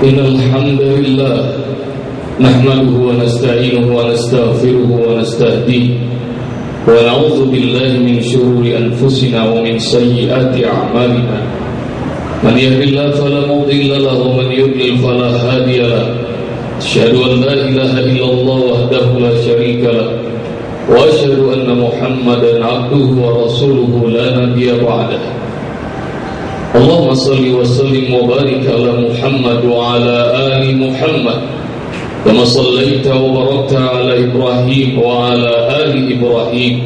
إن الحمد لله نحمده ونستعينه ونستغفره ونستهديه ونعوذ بالله من شرور أنفسنا ومن سيئات أعمالنا. من يهد الله فلا مضل له ومن يضلل فلا هادي له. أشهد أن لا إله إلا الله وحده لا شريك له وأشهد أن محمدا عبده ورسوله لا نبي بعده. اللهم صل وسلم وبارك على محمد وعلى آل محمد كما صليت وباركت على إبراهيم وعلى آل إبراهيم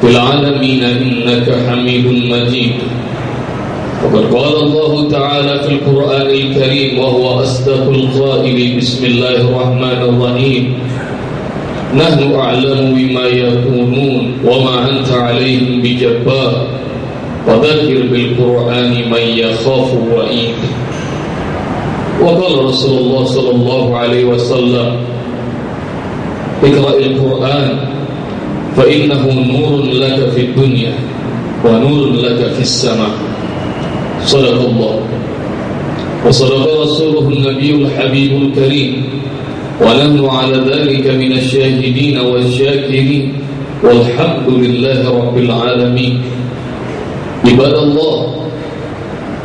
في العالمين إنك حميد مجيد. وقد قال الله تعالى في القرآن الكريم وهو أصدق القائل بسم الله الرحمن الرحيم. نحن أعلم بما يقولون وما أنت عليهم بجبار. وذكر بالقرآن من يخاف وعيد. وقال رسول الله صلى الله عليه وسلم اقرأ القرآن فإنه نور لك في الدنيا ونور لك في السماء. صدق الله. وصدق رسوله النبي الحبيب الكريم. ونحن على ذلك من الشاهدين والشاكرين. والحمد لله رب العالمين. عباد الله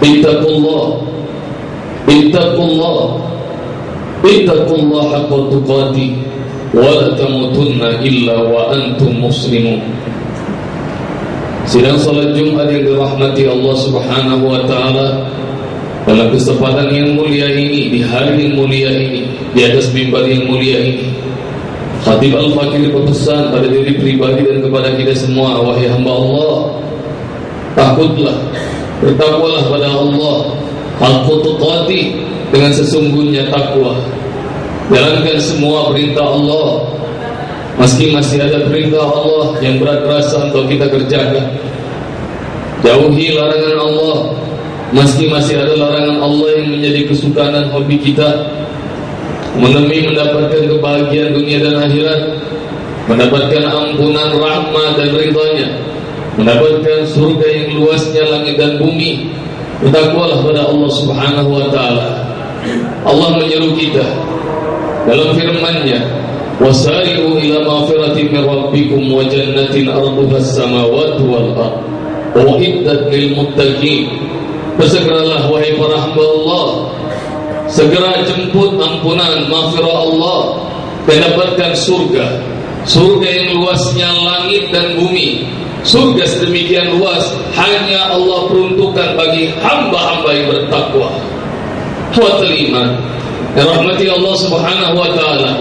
اتقوا الله اتقوا الله اتقوا الله حق تقاته ولا تموتن إلا وأنتم مسلمون Sidang salat Jumat yang dirahmati Allah Subhanahu wa taala dalam kesempatan yang mulia ini di hari yang mulia ini di atas mimbar yang mulia ini Khatib Al-Fakir berpesan pada diri pribadi dan kepada kita semua wahai hamba Allah takutlah bertakwalah pada Allah. Haqqa tuqati dengan sesungguhnya takwa. Jalankan semua perintah Allah. Meski masih ada perintah Allah yang berat rasa untuk kita kerjakan. Jauhi larangan Allah. Meski masih ada larangan Allah yang menjadi kesukaan dan hobi kita. Demi mendapatkan kebahagiaan dunia dan akhirat. Mendapatkan ampunan rahmat dan ridhanya mendapatkan surga yang luasnya langit dan bumi bertakwalah pada Allah Subhanahu wa taala. Allah menyeru kita dalam firman-Nya wasari'u ila maghfiratin min rabbikum wa jannatin arduha as-samawati wal ard lil muttaqin. Bersegeralah wahai para hamba Allah segera jemput ampunan maghfirah Allah dan dapatkan surga. Surga yang luasnya langit dan bumi surga sedemikian luas hanya Allah peruntukkan bagi hamba-hamba yang bertakwa. Tuhan iman dan rahmati Allah subhanahu wa ta'ala.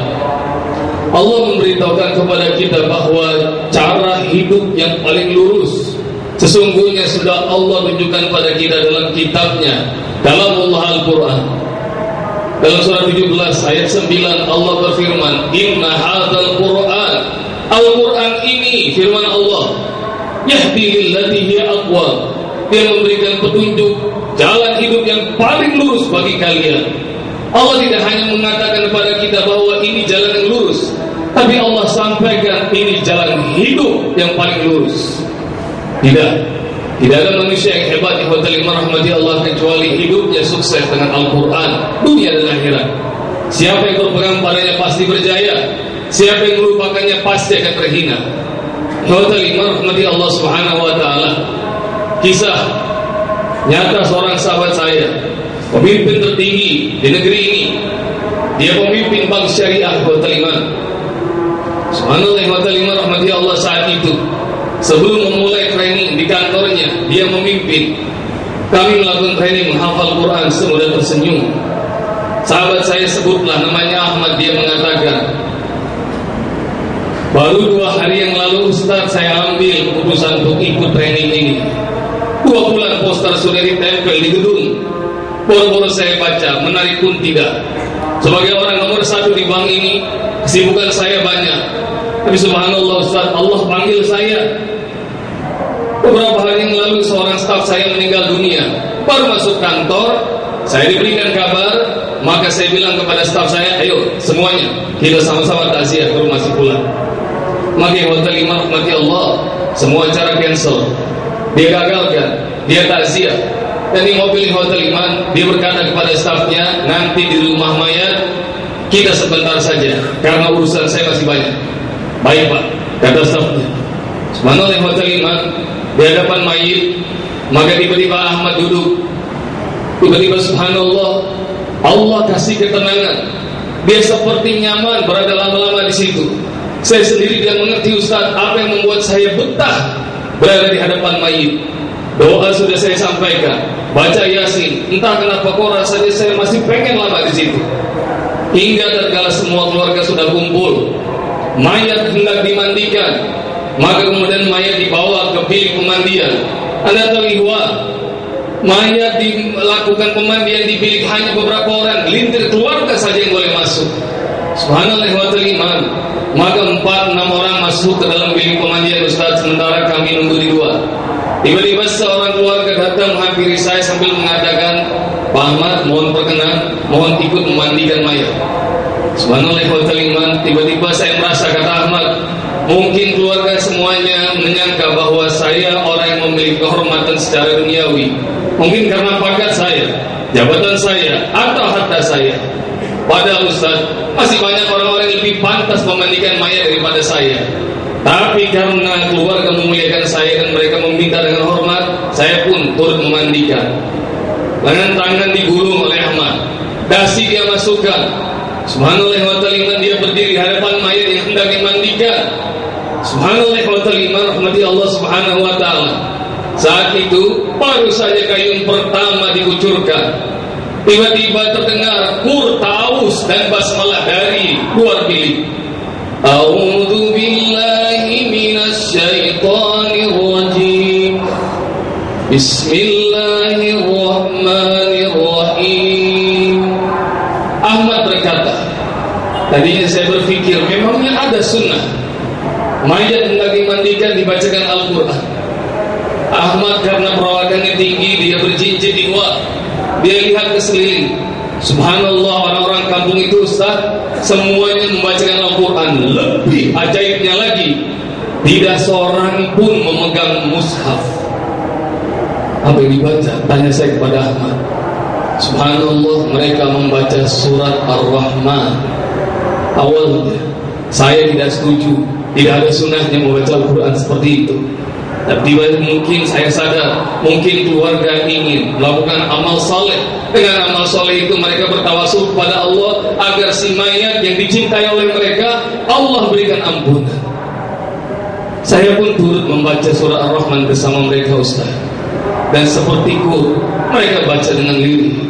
Allah memberitahukan kepada kita bahawa cara hidup yang paling lurus sesungguhnya sudah Allah tunjukkan pada kita dalam kitabnya dalam Allah Al-Quran. Dalam surah 17 ayat 9 Allah berfirman inna hadzal Quran. Al-Quran ini firman Allah yahdi lillati hiya aqwa. Dia memberikan petunjuk jalan hidup yang paling lurus bagi kalian. Allah tidak hanya mengatakan kepada kita bahwa ini jalan yang lurus tapi Allah sampaikan ini jalan hidup yang paling lurus. Tidak. Tidak ada manusia yang hebat yang hotel rahmati Allah kecuali hidupnya sukses dengan Al-Quran dunia dan akhirat. Siapa yang berpegang padanya pasti berjaya. Siapa yang melupakannya pasti akan terhina Hotel rahmati Allah subhanahu wa ta'ala. Kisah nyata seorang sahabat saya pemimpin tertinggi di negeri ini. Dia pemimpin bank syariah Hotel Iman subhanallah Hotel Iman rahmati Allah saat itu sebelum memulai training di kantornya dia memimpin. Kami melakukan training menghafal Quran semudah tersenyum. Sahabat saya sebutlah namanya Ahmad dia mengatakan baru dua hari yang lalu Ustaz saya ambil keputusan untuk ikut training ini. Dua bulan poster sudah ditempel di gedung. Boro-boro saya baca menarik pun tidak. Sebagai orang nomor satu di bank ini kesibukan saya banyak. Tapi subhanallah Ustaz Allah panggil saya. Beberapa hari yang lalu seorang staf saya meninggal dunia. Baru masuk kantor saya diberikan kabar. Maka saya bilang kepada staf saya ayo semuanya kita sama-sama takziah ke rumah si pulang maka hotel imam rahmati Allah. Semua acara cancel. Dia gagalkan dia takziah. Dan di mobil hotel iman dia berkata kepada stafnya nanti di rumah mayat kita sebentar saja. Karena urusan saya masih banyak. Baik pak kata stafnya subhanallah hotel iman di hadapan mayit maka tiba-tiba Ahmad duduk. Tiba-tiba subhanallah Allah kasih ketenangan. Dia seperti nyaman berada lama-lama di situ saya sendiri tidak mengerti Ustaz apa yang membuat saya betah berada di hadapan mayit Doa sudah saya sampaikan, baca Yasin. Entah kenapa kok rasanya saya masih pengen lama di situ. Hingga tatkala semua keluarga sudah kumpul, mayat hendak dimandikan, maka kemudian mayat dibawa ke bilik pemandian. Anda tahu ihwa, mayat dilakukan pemandian di bilik hanya beberapa orang, lintir keluarga saja yang boleh masuk. Subhanallah wa iman. Maka empat enam orang masuk ke dalam bilik pemandian Ustaz sementara kami nunggu di luar. Tiba-tiba seorang keluarga datang menghampiri saya sambil mengatakan, Pak Ahmad, mohon perkenan, mohon ikut memandikan mayat. Subhanallah iman, tiba-tiba saya merasa kata Ahmad, mungkin keluarga semuanya menyangka bahwa saya orang yang memiliki kehormatan secara duniawi. Mungkin karena pangkat saya, jabatan saya, atau harta saya. Padahal Ustaz, masih banyak orang-orang yang lebih pantas memandikan mayat daripada saya. Tapi karena keluarga memuliakan saya dan mereka meminta dengan hormat, saya pun turut memandikan. Dengan tangan digulung oleh Ahmad. Dasi dia masukkan. Subhanallah wa ta'ala dia berdiri hadapan mayat yang hendak dimandikan. Subhanallah wa ta'ala rahmati Allah subhanahu wa ta'ala. Saat itu baru saja kain pertama dikucurkan tiba-tiba terdengar kur taus dan basmalah dari luar bilik A'udzu billahi minasy syaithanir rajim Bismillahirrahmanirrahim. Ahmad berkata Tadinya saya berpikir memangnya ada sunnah Mayat hendak dimandikan dibacakan Al-Quran. Ahmad karena perawakannya tinggi dia berjinjit di dia lihat ke sekeliling Subhanallah orang-orang kampung itu Ustaz Semuanya membacakan Al-Quran. Lebih ajaibnya lagi Tidak seorang pun memegang mushaf. Apa yang dibaca? Tanya saya kepada Ahmad. Subhanallah mereka membaca surat Ar-Rahman. Awalnya Saya tidak setuju. Tidak ada sunnahnya membaca Al-Quran seperti itu tapi mungkin saya sadar Mungkin keluarga ingin melakukan amal saleh. Dengan amal saleh itu mereka bertawasul kepada Allah Agar si mayat yang dicintai oleh mereka Allah berikan ampunan. Saya pun turut membaca surah Ar-Rahman bersama mereka Ustaz. Dan sepertiku mereka baca dengan lirih.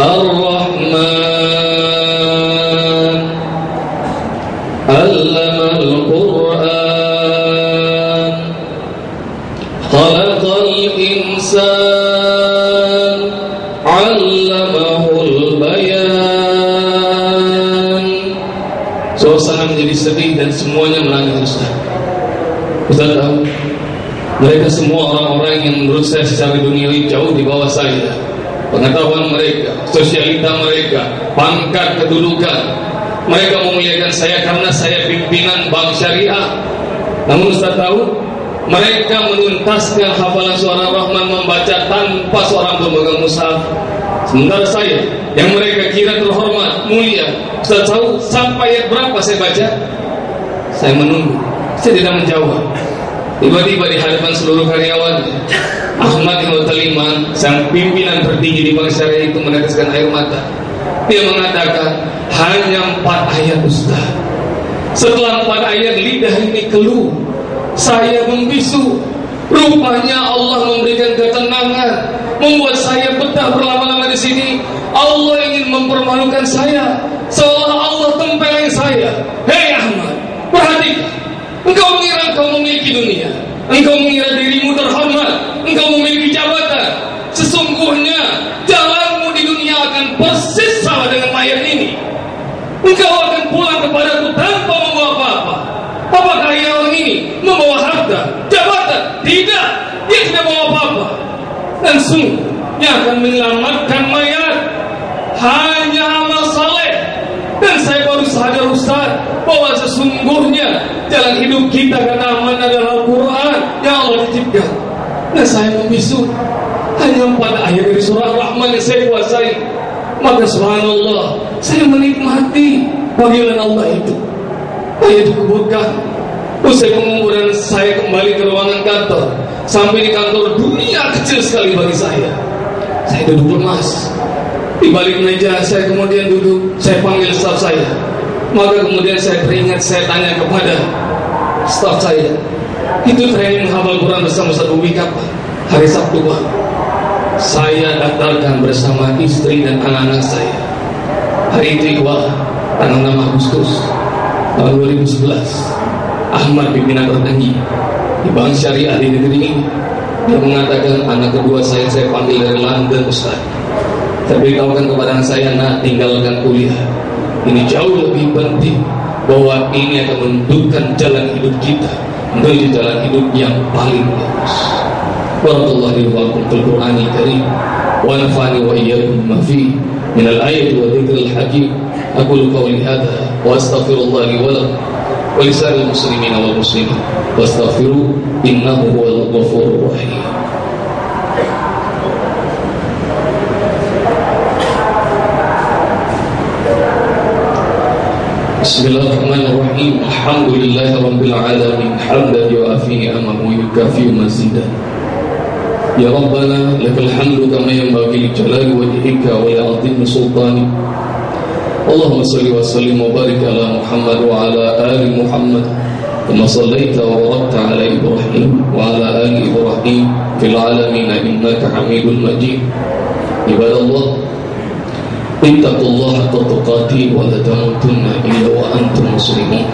Ar-Rahman Suasana menjadi sedih dan semuanya menangis Ustaz. Ustaz tahu? Mereka semua orang-orang yang menurut saya secara duniawi jauh di bawah saya. Pengetahuan mereka, sosialita mereka, pangkat kedudukan. Mereka memuliakan saya karena saya pimpinan bank syariah. Namun Ustaz tahu? Mereka menuntaskan hafalan suara Rahman membaca tanpa seorang pemegang mushaf. Sementara saya yang mereka kira terhormat, mulia, Ustaz tahu sampai ayat berapa saya baca? Saya menunggu. Saya tidak menjawab. Tiba-tiba di hadapan seluruh karyawan Ahmad yang Taliman Sang pimpinan tertinggi di bangsa itu meneteskan air mata Dia mengatakan Hanya empat ayat Ustaz Setelah empat ayat lidah ini keluh saya membisu. Rupanya Allah memberikan ketenangan, membuat saya betah berlama-lama di sini. Allah ingin mempermalukan saya, seolah Allah tempeleng saya. Hei Ahmad, perhatikan. Engkau mengira engkau memiliki dunia. Engkau mengira dirimu terhormat. Engkau memiliki jabatan. Sesungguhnya jalanmu di dunia akan persis sama dengan mayat ini. Engkau akan pulang kepadaku tanpa membawa apa-apa. Apakah ia orang ini membawa harta, jabatan? Tidak, dia tidak membawa apa-apa. Dan sungguh yang akan menyelamatkan mayat hanya amal saleh. Dan saya baru sadar Ustaz bahwa sesungguhnya jalan hidup kita karena aman adalah Al-Quran yang Allah titipkan. Dan saya membisu Hanya empat ayat dari surah Rahman yang saya kuasai. Maka subhanallah, saya menikmati panggilan Allah itu. Ayat kuburkan. Usai penguburan saya kembali ke ruangan kantor. Sampai di kantor dunia kecil sekali bagi saya. Saya duduk lemas. Di balik meja saya kemudian duduk. Saya panggil staf saya. Maka kemudian saya teringat saya tanya kepada staf saya. Itu training hafal Quran bersama satu apa? Hari Sabtu Pak. Saya daftarkan bersama istri dan anak-anak saya. Hari itu Iqbal tanggal 6 Agustus tahun 2011 Ahmad pimpinan tertinggi di Bank Syariah di negeri ini dia mengatakan anak kedua saya saya panggil dari London Ustaz. Tapi beritahukan kepada saya nak tinggalkan kuliah. Ini jauh lebih penting bahwa ini akan menentukan jalan hidup kita menuju jalan hidup yang paling bagus. Barakallahu wa lakum fil Qur'anil Karim. Wa nafa'ani wa iyyakum ma fi. Min al-ayati wa dhikril hakim. Aqulu qawli hadha wa astaghfirullah li wa lakum muslimin wal muslimin wastaghfiru innahu huwal ghafurur rahim بسم الله الرحمن الرحيم. الحمد لله رب العالمين. حمدا يوافي نعمه ويكافئ مزيدا. يا ربنا لك الحمد كما ينبغي لجلال وجهك ولعظيم سلطانك. اللهم صل وسلم وبارك على محمد وعلى آل محمد كما صليت وباركت على إبراهيم وعلى آل إبراهيم في العالمين إنك حميد مجيد. عباد الله اتقوا الله حق تقاته ولا تموتن إلا وأنتم مسلمون.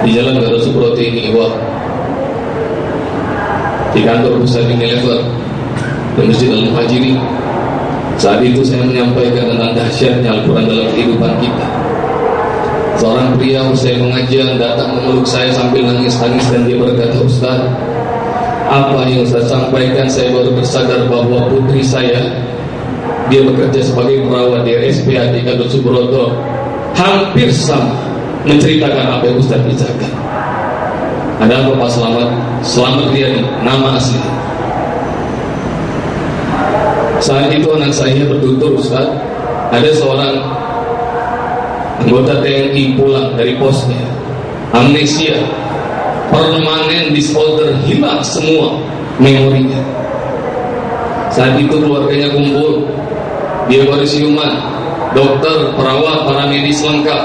Di jalan Garut Subroto ini wah di kantor pusat Unilever di Masjid Al Muhajirin saat itu saya menyampaikan tentang dahsyatnya Al-Quran dalam kehidupan kita. Seorang pria usai mengajar datang memeluk saya sambil nangis-nangis dan dia berkata Ustaz apa yang saya sampaikan saya baru bersadar bahwa putri saya dia bekerja sebagai perawat di RSPAD Gatot Subroto hampir sama menceritakan apa yang Ustaz bicarakan ada apa Pak Selamat? Selamat Riyadi nama asli saat itu anak saya bertutur Ustaz. Ada seorang anggota TNI pulang dari posnya. Amnesia. Permanen disorder hilang semua memorinya. Saat itu keluarganya kumpul. Dia baru siuman. Dokter, perawat, para medis lengkap.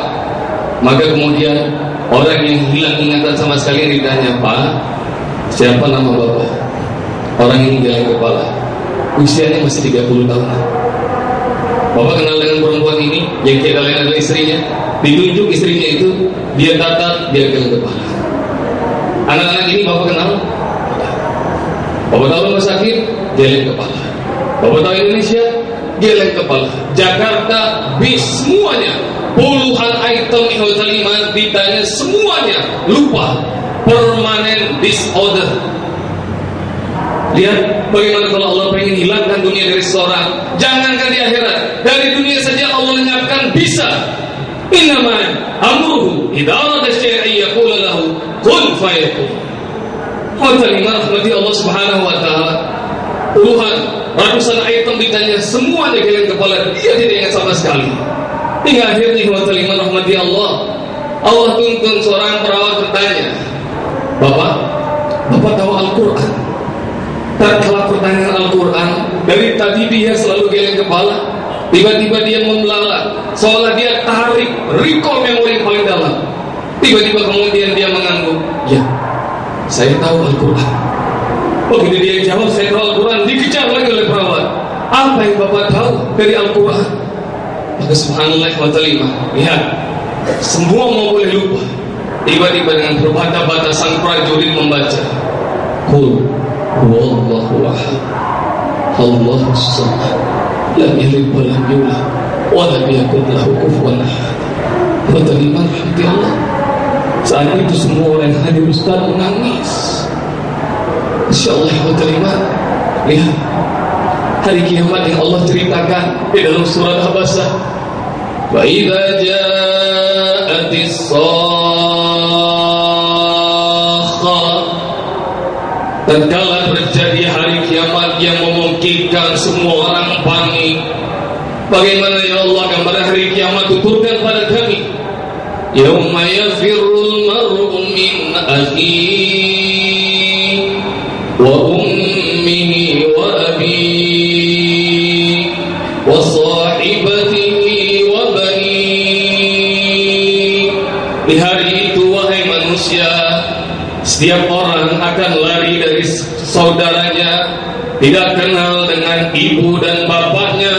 Maka kemudian orang yang hilang ingatan sama sekali ditanya Pak siapa nama bapak? Orang ini geleng kepala usianya masih 30 tahun. Bapak kenal dengan perempuan ini yang kita lain adalah istrinya. Ditunjuk istrinya itu dia tatap dia geleng kepala. Anak-anak ini bapak kenal? Bapak tahu rumah sakit? Geleng kepala. Bapak tahu Indonesia? Geleng kepala. Jakarta bis semuanya. Puluhan item hotel iman ditanya semuanya. Lupa. Permanen disorder lihat bagaimana kalau Allah pengen hilangkan dunia dari seorang jangankan di akhirat. Dari dunia saja Allah lenyapkan bisa. Innama amruhu idza arada syai'an yaqulu lahu kun fayakun. Iman rahmati Allah subhanahu wa ta'ala. Puluhan ratusan item ditanya semuanya geleng kepala dia tidak ingat sama sekali. Hingga akhirnya iman rahmati Allah Allah tuntun seorang perawat bertanya Bapak Bapak tahu Al-Quran Tatkala pertanyaan Al-Quran. Dari tadi dia selalu geleng kepala. Tiba-tiba dia membelalak Seolah dia tarik Recall memori paling dalam. Tiba-tiba kemudian dia mengangguk. Ya Saya tahu Al-Quran. Begitu dia jawab saya tahu Al-Quran. Dikejar lagi oleh perawat. Apa yang Bapak tahu dari Al-Quran? Maka subhanallah wa ta'ala Lihat Semua mau boleh lupa. Tiba-tiba dengan berbata-bata sang prajurit membaca. Qul Allah samad Lam yalid wa lam yulad Wa lam yakun lahu kufuwan ahad. Wa ta'ala rahmati Allah Saat itu semua orang yang hadir Ustaz menangis. InsyaAllah wa ta'ala Lihat Hari kiamat yang Allah ceritakan Di dalam surat Abasa Wa idha ja'atis Tatkala hari kiamat deg-degan semua orang panik bagaimana ya Allah gambar hari kiamat tuturkan pada kami. Yauma yafirul mar'u min akhi wa ummihi wa abi wa sahibatihi wa bani. Di hari itu wahai manusia setiap orang akan lari dari saudaranya. Tidak ibu dan bapaknya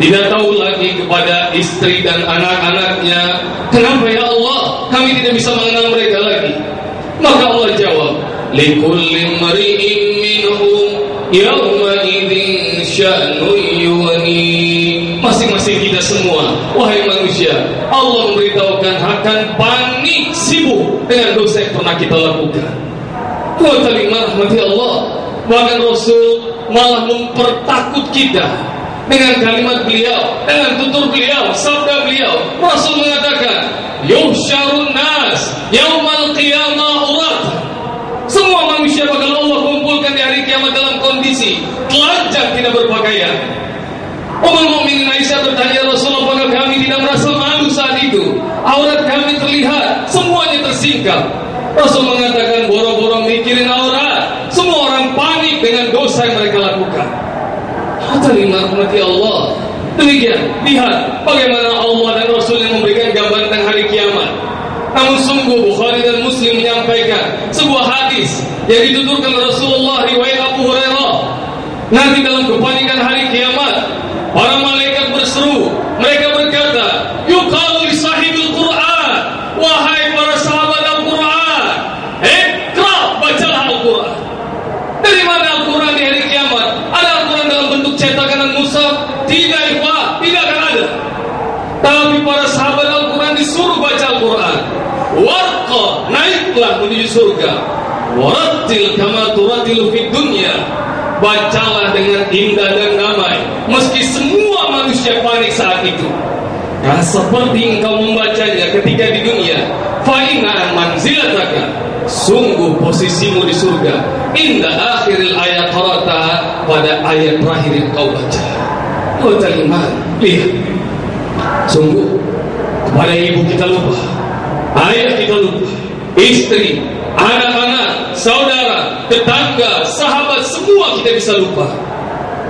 tidak tahu lagi kepada istri dan anak-anaknya. Kenapa ya Allah? Kami tidak bisa mengenal mereka lagi. Maka Allah jawab likulli mari'in minhum yawma idzin masing-masing kita semua wahai manusia Allah memberitahukan akan panik sibuk dengan dosa yang pernah kita lakukan. Wa rahmati Allah. Bahkan Rasul malah mempertakut kita dengan kalimat beliau, dengan tutur beliau, sabda beliau. Rasul mengatakan, "Yuhsyarun nas yaumal qiyamah urat." Semua manusia bakal Allah kumpulkan di hari kiamat dalam kondisi telanjang tidak berpakaian. Umar Mukminin Aisyah bertanya Rasulullah apakah kami tidak merasa malu saat itu? Aurat kami terlihat, semuanya tersingkap. Rasul mengatakan boro-boro mikirin aurat. Semua orang panik dengan dosa yang mereka Hatta lima rahmati Allah. Demikian, lihat bagaimana Allah dan Rasul yang memberikan gambaran tentang hari kiamat. Namun sungguh Bukhari dan Muslim menyampaikan sebuah hadis yang dituturkan Rasulullah riwayat Abu Hurairah. Nanti dalam kepanikan hari kiamat, para malaikat berseru, mereka berkata, "Yuqalu li sahibil Qur'an, wahai para sahabat Al-Qur'an, ikra bacalah Al-Qur'an." Dari mana Al-Quran di hari kiamat? Ada Al-Quran dalam bentuk cetakan dan mushaf? Tidak, ikhwah, tidak akan ada. Tapi para sahabat Al-Quran disuruh baca Al-Quran. Warqa, naiklah menuju surga. Warattil kama turatilu fid dunya. Bacalah dengan indah dan damai. Meski semua manusia panik saat itu. Nah, seperti engkau membacanya ketika di dunia. Fa'ina manzilataka. Sungguh posisimu di surga. Indah akhiril ayat qarata pada ayat terakhir yang kau baca. Kau terima. Lihat. Sungguh kepada ibu kita lupa. Ayah kita lupa. Istri, anak-anak, saudara, tetangga, sahabat semua kita bisa lupa.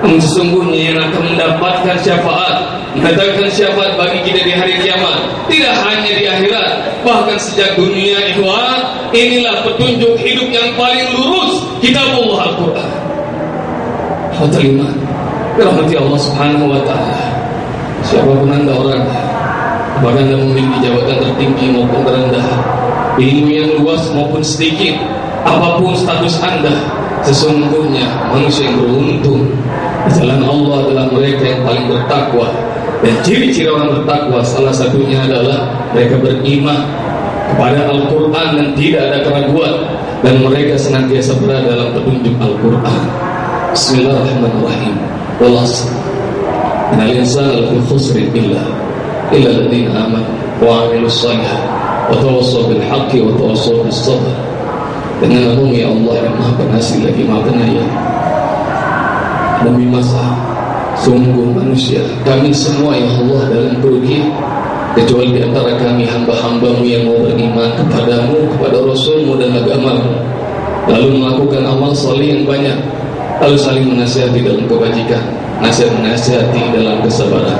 Namun sesungguhnya yang akan mendapatkan syafaat Mendatangkan syafaat bagi kita di hari kiamat Tidak hanya di akhirat Bahkan sejak dunia ikhwan Inilah petunjuk hidup yang paling lurus Kitabullah Al-Quran Hotel iman Rahmati Allah subhanahu wa ta'ala Siapa pun anda orang? Bahkan anda memiliki jabatan tertinggi maupun terendah Ilmu yang luas maupun sedikit Apa pun status anda Sesungguhnya manusia yang beruntung. Jalan Allah adalah mereka yang paling bertakwa. Dan ciri-ciri orang bertakwa Salah satunya adalah mereka beriman Kepada Al-Quran dan tidak ada keraguan. Dan mereka senantiasa berada dalam petunjuk Al-Quran. Bismillahirrahmanirrahim. Wallahualam Inal insana lafi khusrin illa Illa ladina aman Wa amilus salihah Wa tawassaw bil Dengan nama ya Allah yang maha pengasih lagi maha penyayang demi masa sungguh manusia kami semua ya Allah dalam kerugian kecuali di kami hamba-hambamu yang mau beriman kepadamu kepada Rasulmu dan agamamu. Lalu melakukan amal soleh yang banyak lalu saling menasihati dalam kebajikan nasihat menasihati dalam kesabaran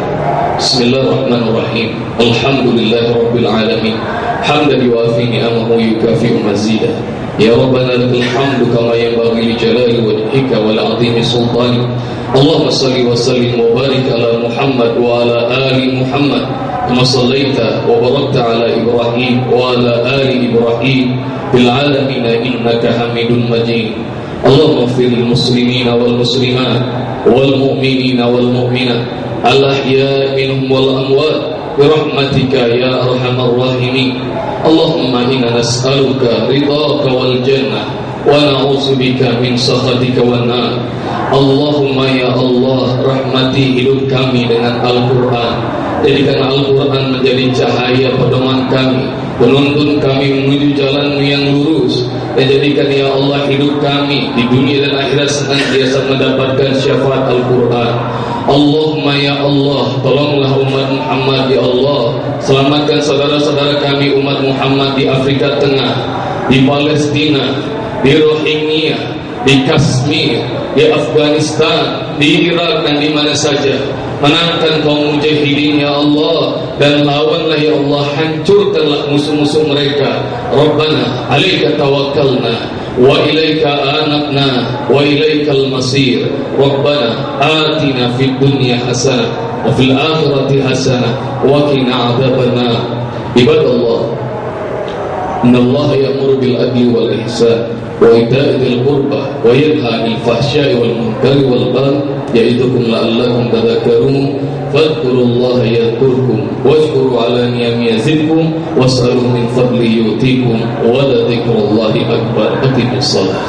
Bismillahirrahmanirrahim Alhamdulillah Rabbil Alamin Hamdan yuafi ni'amahu yukafi'u mazidah يا ربنا لك الحمد كما ينبغي لجلال وجهك ولعظيم سلطانك اللهم صل وسلم وبارك على محمد وعلى آل محمد كما صليت وباركت على إبراهيم وعلى آل إبراهيم في العالمين إنك حميد مجيد اللهم اغفر للمسلمين والمسلمات والمؤمنين والمؤمنات الأحياء منهم والأموات برحمتك يا أرحم الراحمين اللهم إنا نسألك رضاك والجنة ونعوذ بك من سخطك والنار Allahumma ya Allah rahmati hidup kami dengan Al-Quran Jadikan Al-Quran menjadi cahaya pedoman kami Penuntun kami menuju jalanmu yang lurus. Dan jadikan ya Allah hidup kami Di dunia dan akhirat senantiasa mendapatkan syafaat Al-Quran. Allahumma ya Allah Tolonglah umat Muhammad ya Allah. Selamatkan saudara-saudara kami umat Muhammad di Afrika Tengah Di Palestina Di Rohingya Di Kashmir Di Afghanistan Di Irak dan di mana saja Menangkan kaum mujahidin ya Allah. Dan lawanlah ya Allah Hancurkanlah musuh-musuh mereka. Rabbana alaika tawakkalna Wa ilaika anakna, Wa ilaika al-masir. Rabbana atina fi dunya hasanah Wa fil akhirati hasanah Wa kina adabana. Ibad Allah Inna Allah ya'muru bil adli wal ihsan Wa ita'i dil Wa yadha anil fahsyai wal munkari wal bal يعظكم لعلكم تذكرون. فاذكروا الله يذكركم واشكروا على نعمه يزدكم واسألوا من فضله يؤتيكم ولذكر الله أكبر. أقيموا الصلاة.